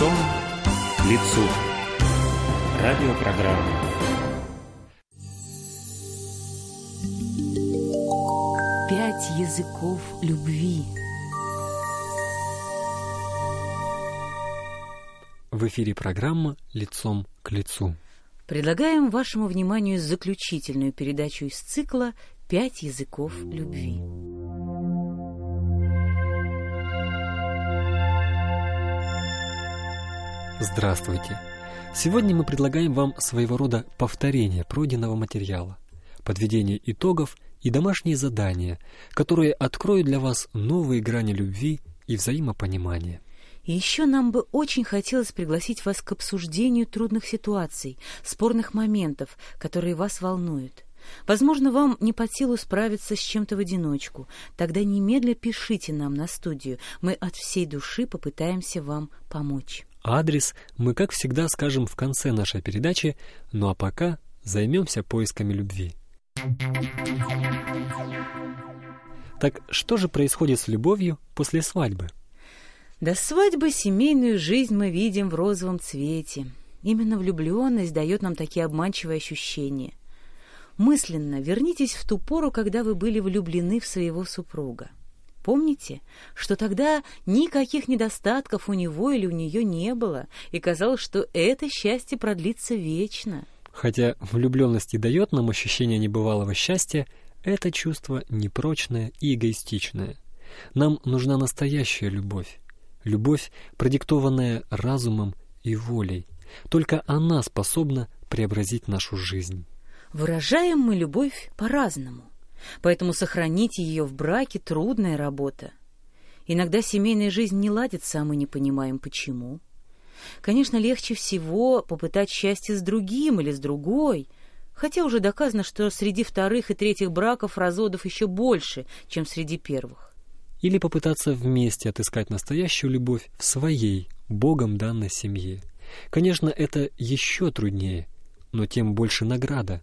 Лицом к лицу. Радиопрограмма. Пять языков любви. В эфире программа «Лицом к лицу». Предлагаем вашему вниманию заключительную передачу из цикла «Пять языков любви». Здравствуйте! Сегодня мы предлагаем вам своего рода повторение пройденного материала, подведение итогов и домашние задания, которые откроют для вас новые грани любви и взаимопонимания. Еще нам бы очень хотелось пригласить вас к обсуждению трудных ситуаций, спорных моментов, которые вас волнуют. Возможно, вам не под силу справиться с чем-то в одиночку. Тогда немедля пишите нам на студию. Мы от всей души попытаемся вам помочь. Адрес мы, как всегда, скажем в конце нашей передачи, ну а пока займемся поисками любви. Так что же происходит с любовью после свадьбы? До свадьбы семейную жизнь мы видим в розовом цвете. Именно влюбленность дает нам такие обманчивые ощущения. Мысленно вернитесь в ту пору, когда вы были влюблены в своего супруга. Помните, что тогда никаких недостатков у него или у нее не было, и казалось, что это счастье продлится вечно. Хотя влюбленность и дает нам ощущение небывалого счастья, это чувство непрочное и эгоистичное. Нам нужна настоящая любовь. Любовь, продиктованная разумом и волей. Только она способна преобразить нашу жизнь. Выражаем мы любовь по-разному. Поэтому сохранить ее в браке — трудная работа. Иногда семейная жизнь не ладится, а мы не понимаем, почему. Конечно, легче всего попытать счастье с другим или с другой, хотя уже доказано, что среди вторых и третьих браков разводов еще больше, чем среди первых. Или попытаться вместе отыскать настоящую любовь в своей, Богом данной семье. Конечно, это еще труднее, но тем больше награда.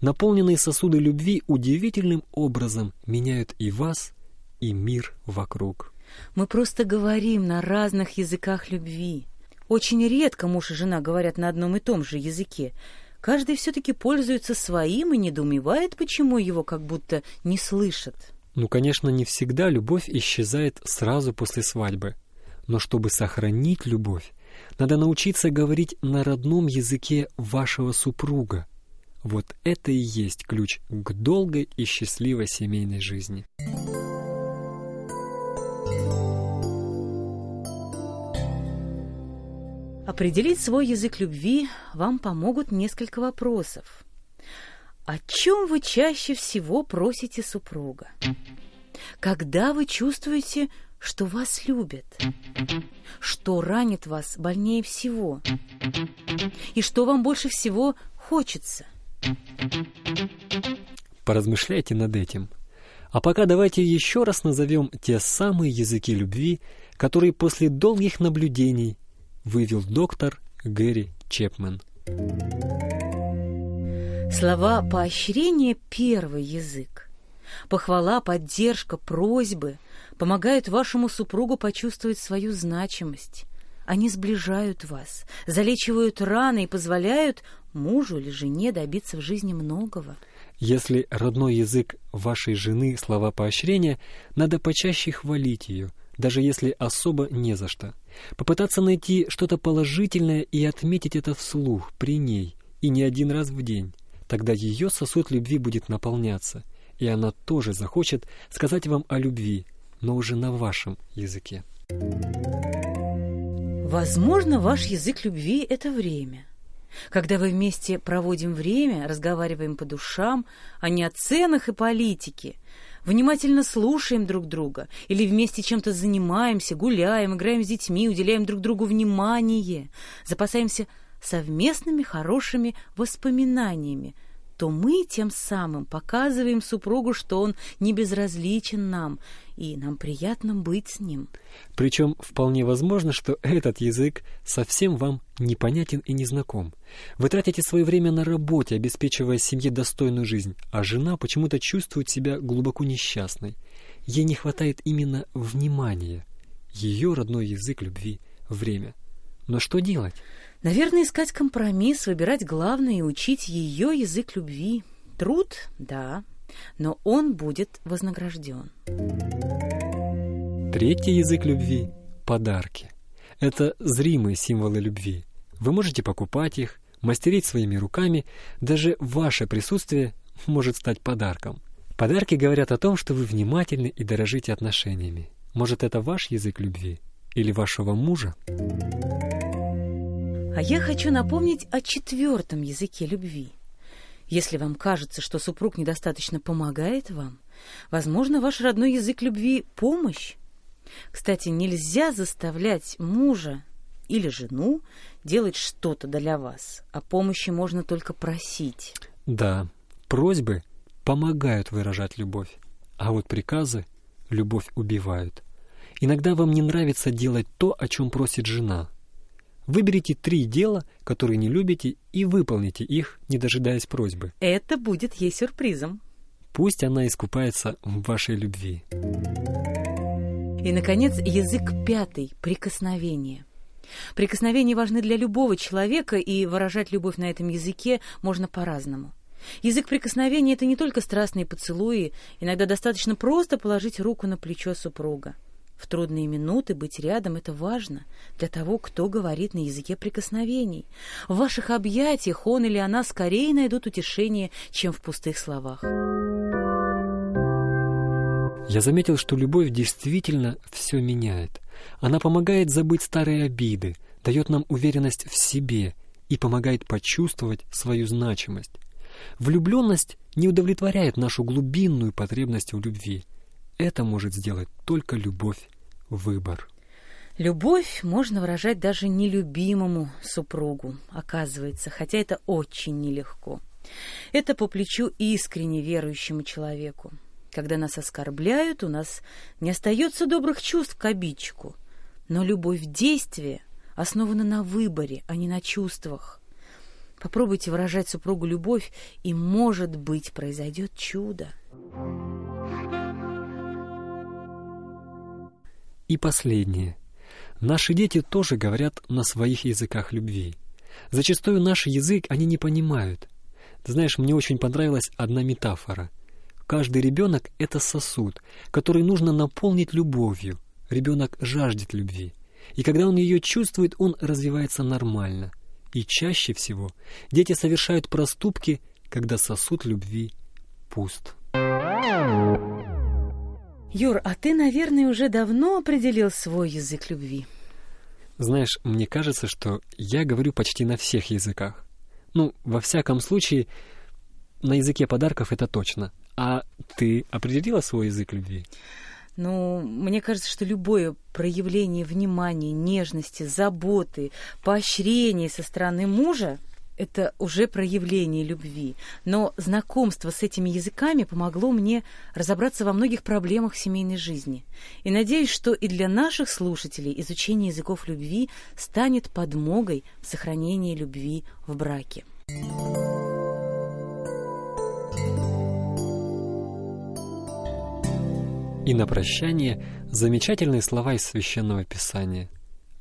Наполненные сосуды любви удивительным образом меняют и вас, и мир вокруг. Мы просто говорим на разных языках любви. Очень редко муж и жена говорят на одном и том же языке. Каждый все-таки пользуется своим и недоумевает, почему его как будто не слышат. Ну, конечно, не всегда любовь исчезает сразу после свадьбы. Но чтобы сохранить любовь, надо научиться говорить на родном языке вашего супруга. Вот это и есть ключ к долгой и счастливой семейной жизни. Определить свой язык любви вам помогут несколько вопросов. О чем вы чаще всего просите супруга? Когда вы чувствуете, что вас любят? Что ранит вас больнее всего? И что вам больше всего хочется? Поразмышляйте над этим. А пока давайте еще раз назовем те самые языки любви, которые после долгих наблюдений вывел доктор Гэри Чепмен. Слова поощрения – первый язык. Похвала, поддержка, просьбы помогают вашему супругу почувствовать свою значимость. Они сближают вас, залечивают раны и позволяют мужу или жене добиться в жизни многого. Если родной язык вашей жены слова поощрения, надо почаще хвалить ее – даже если особо не за что. Попытаться найти что-то положительное и отметить это вслух, при ней, и не один раз в день. Тогда ее сосуд любви будет наполняться, и она тоже захочет сказать вам о любви, но уже на вашем языке. Возможно, ваш язык любви — это время. Когда вы вместе проводим время, разговариваем по душам, а не о ценах и политике — внимательно слушаем друг друга или вместе чем-то занимаемся, гуляем, играем с детьми, уделяем друг другу внимание, запасаемся совместными хорошими воспоминаниями, то мы тем самым показываем супругу, что он не безразличен нам, и нам приятно быть с ним. Причем вполне возможно, что этот язык совсем вам непонятен и незнаком. Вы тратите свое время на работе, обеспечивая семье достойную жизнь, а жена почему-то чувствует себя глубоко несчастной. Ей не хватает именно внимания. Ее родной язык любви — время. Но что делать? Наверное, искать компромисс, выбирать главное и учить ее язык любви. Труд, да, но он будет вознагражден. Третий язык любви – подарки. Это зримые символы любви. Вы можете покупать их, мастерить своими руками, даже ваше присутствие может стать подарком. Подарки говорят о том, что вы внимательны и дорожите отношениями. Может, это ваш язык любви или вашего мужа? А я хочу напомнить о четвертом языке любви. Если вам кажется, что супруг недостаточно помогает вам, возможно, ваш родной язык любви — помощь. Кстати, нельзя заставлять мужа или жену делать что-то для вас. О помощи можно только просить. Да, просьбы помогают выражать любовь, а вот приказы любовь убивают. Иногда вам не нравится делать то, о чем просит жена. Выберите три дела, которые не любите, и выполните их, не дожидаясь просьбы. Это будет ей сюрпризом. Пусть она искупается в вашей любви. И, наконец, язык пятый — прикосновение. Прикосновения важны для любого человека, и выражать любовь на этом языке можно по-разному. Язык прикосновения — это не только страстные поцелуи, иногда достаточно просто положить руку на плечо супруга. В трудные минуты быть рядом — это важно для того, кто говорит на языке прикосновений. В ваших объятиях он или она скорее найдут утешение, чем в пустых словах. Я заметил, что любовь действительно все меняет. Она помогает забыть старые обиды, дает нам уверенность в себе и помогает почувствовать свою значимость. Влюбленность не удовлетворяет нашу глубинную потребность в любви. Это может сделать только любовь, выбор. Любовь можно выражать даже нелюбимому супругу, оказывается, хотя это очень нелегко. Это по плечу искренне верующему человеку. Когда нас оскорбляют, у нас не остается добрых чувств к обидчику. Но любовь в действии основана на выборе, а не на чувствах. Попробуйте выражать супругу любовь, и, может быть, произойдет чудо. И последнее. Наши дети тоже говорят на своих языках любви. Зачастую наш язык они не понимают. Знаешь, мне очень понравилась одна метафора. Каждый ребенок — это сосуд, который нужно наполнить любовью. Ребенок жаждет любви. И когда он ее чувствует, он развивается нормально. И чаще всего дети совершают проступки, когда сосуд любви пуст. Юр, а ты, наверное, уже давно определил свой язык любви. Знаешь, мне кажется, что я говорю почти на всех языках. Ну, во всяком случае, на языке подарков это точно. А ты определила свой язык любви? Ну, мне кажется, что любое проявление внимания, нежности, заботы, поощрения со стороны мужа это уже проявление любви. Но знакомство с этими языками помогло мне разобраться во многих проблемах семейной жизни. И надеюсь, что и для наших слушателей изучение языков любви станет подмогой в сохранении любви в браке. И на прощание замечательные слова из Священного Писания.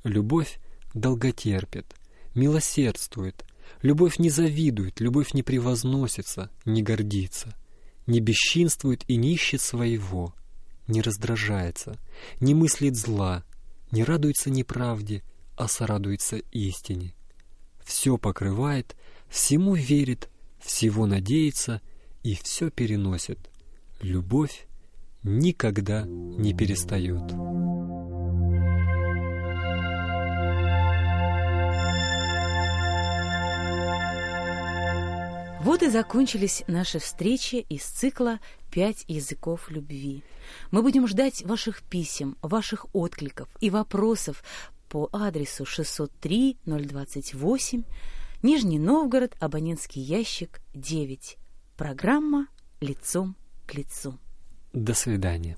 Любовь долготерпит, милосердствует, любовь не завидует, любовь не превозносится, не гордится, не бесчинствует и не ищет своего, не раздражается, не мыслит зла, не радуется неправде, а сорадуется истине. Все покрывает, всему верит, всего надеется и все переносит. Любовь никогда не перестает. Вот и закончились наши встречи из цикла «Пять языков любви». Мы будем ждать ваших писем, ваших откликов и вопросов по адресу 603-028, Нижний Новгород, абонентский ящик 9. Программа «Лицом к лицу». До свидания.